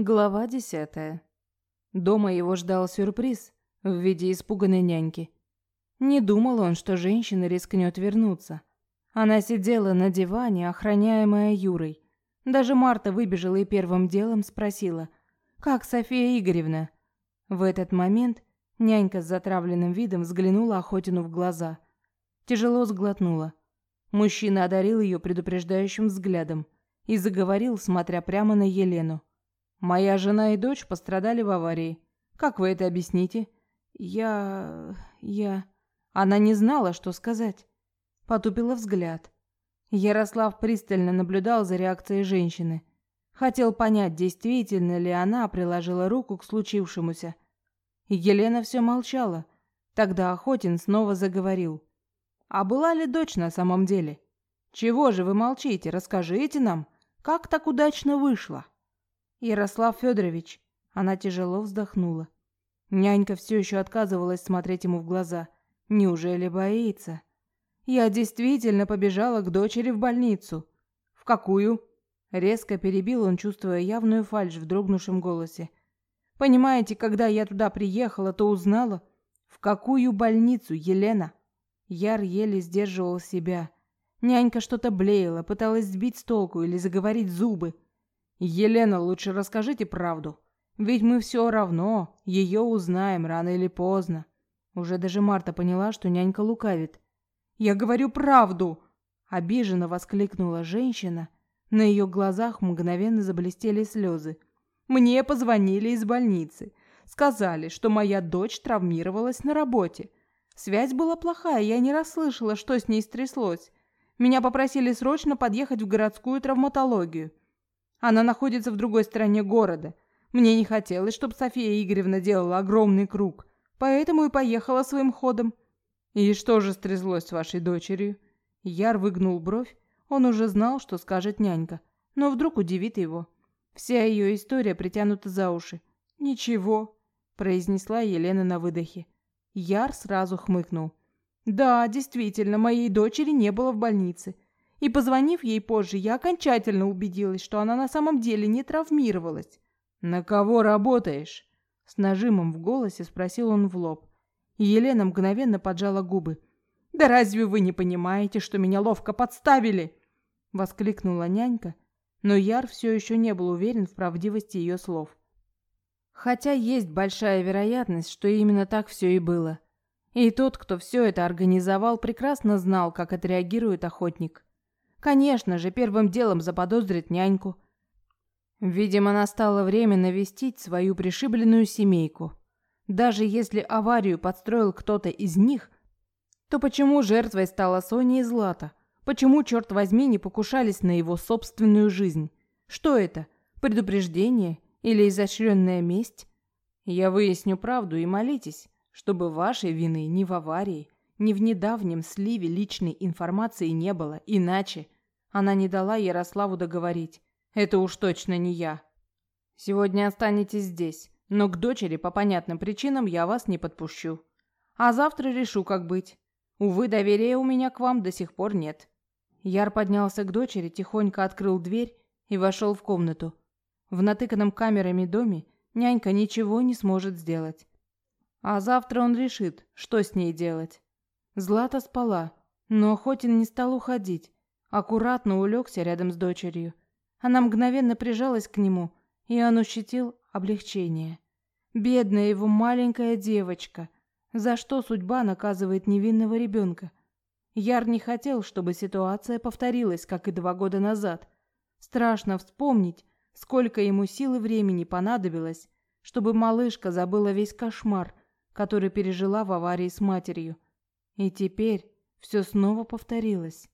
Глава десятая. Дома его ждал сюрприз в виде испуганной няньки. Не думал он, что женщина рискнет вернуться. Она сидела на диване, охраняемая Юрой. Даже Марта выбежала и первым делом спросила, «Как София Игоревна?» В этот момент нянька с затравленным видом взглянула Охотину в глаза. Тяжело сглотнула. Мужчина одарил ее предупреждающим взглядом и заговорил, смотря прямо на Елену. Моя жена и дочь пострадали в аварии. Как вы это объясните? Я... я... Она не знала, что сказать. Потупила взгляд. Ярослав пристально наблюдал за реакцией женщины. Хотел понять, действительно ли она приложила руку к случившемуся. Елена все молчала. Тогда Охотин снова заговорил. «А была ли дочь на самом деле? Чего же вы молчите? Расскажите нам, как так удачно вышло?» Ярослав Федорович. Она тяжело вздохнула. Нянька все еще отказывалась смотреть ему в глаза. Неужели боится? Я действительно побежала к дочери в больницу. В какую? Резко перебил он, чувствуя явную фальшь в дрогнувшем голосе. Понимаете, когда я туда приехала, то узнала, в какую больницу, Елена. Яр еле сдерживал себя. Нянька что-то блеяла, пыталась сбить с толку или заговорить зубы. Елена, лучше расскажите правду. Ведь мы все равно ее узнаем рано или поздно. Уже даже Марта поняла, что нянька лукавит. Я говорю правду, обиженно воскликнула женщина. На ее глазах мгновенно заблестели слезы. Мне позвонили из больницы. Сказали, что моя дочь травмировалась на работе. Связь была плохая, я не расслышала, что с ней стряслось. Меня попросили срочно подъехать в городскую травматологию. Она находится в другой стороне города. Мне не хотелось, чтобы София Игоревна делала огромный круг, поэтому и поехала своим ходом. И что же стряслось с вашей дочерью? Яр выгнул бровь. Он уже знал, что скажет нянька, но вдруг удивит его. Вся ее история притянута за уши. Ничего, произнесла Елена на выдохе. Яр сразу хмыкнул. Да, действительно, моей дочери не было в больнице. И позвонив ей позже, я окончательно убедилась, что она на самом деле не травмировалась. «На кого работаешь?» С нажимом в голосе спросил он в лоб. Елена мгновенно поджала губы. «Да разве вы не понимаете, что меня ловко подставили?» Воскликнула нянька, но Яр все еще не был уверен в правдивости ее слов. Хотя есть большая вероятность, что именно так все и было. И тот, кто все это организовал, прекрасно знал, как отреагирует охотник. Конечно же, первым делом заподозрит няньку. Видимо, настало время навестить свою пришибленную семейку. Даже если аварию подстроил кто-то из них, то почему жертвой стала Соня и Злата? Почему, черт возьми, не покушались на его собственную жизнь? Что это? Предупреждение или изощренная месть? Я выясню правду и молитесь, чтобы вашей вины ни в аварии, ни в недавнем сливе личной информации не было, иначе она не дала Ярославу договорить. Это уж точно не я. Сегодня останетесь здесь, но к дочери по понятным причинам я вас не подпущу. А завтра решу, как быть. Увы, доверия у меня к вам до сих пор нет. Яр поднялся к дочери, тихонько открыл дверь и вошел в комнату. В натыканном камерами доме нянька ничего не сможет сделать. А завтра он решит, что с ней делать. Злата спала, но Охотин не стал уходить. Аккуратно улегся рядом с дочерью. Она мгновенно прижалась к нему, и он ощутил облегчение. Бедная его маленькая девочка. За что судьба наказывает невинного ребенка? Яр не хотел, чтобы ситуация повторилась, как и два года назад. Страшно вспомнить, сколько ему сил и времени понадобилось, чтобы малышка забыла весь кошмар, который пережила в аварии с матерью. И теперь все снова повторилось.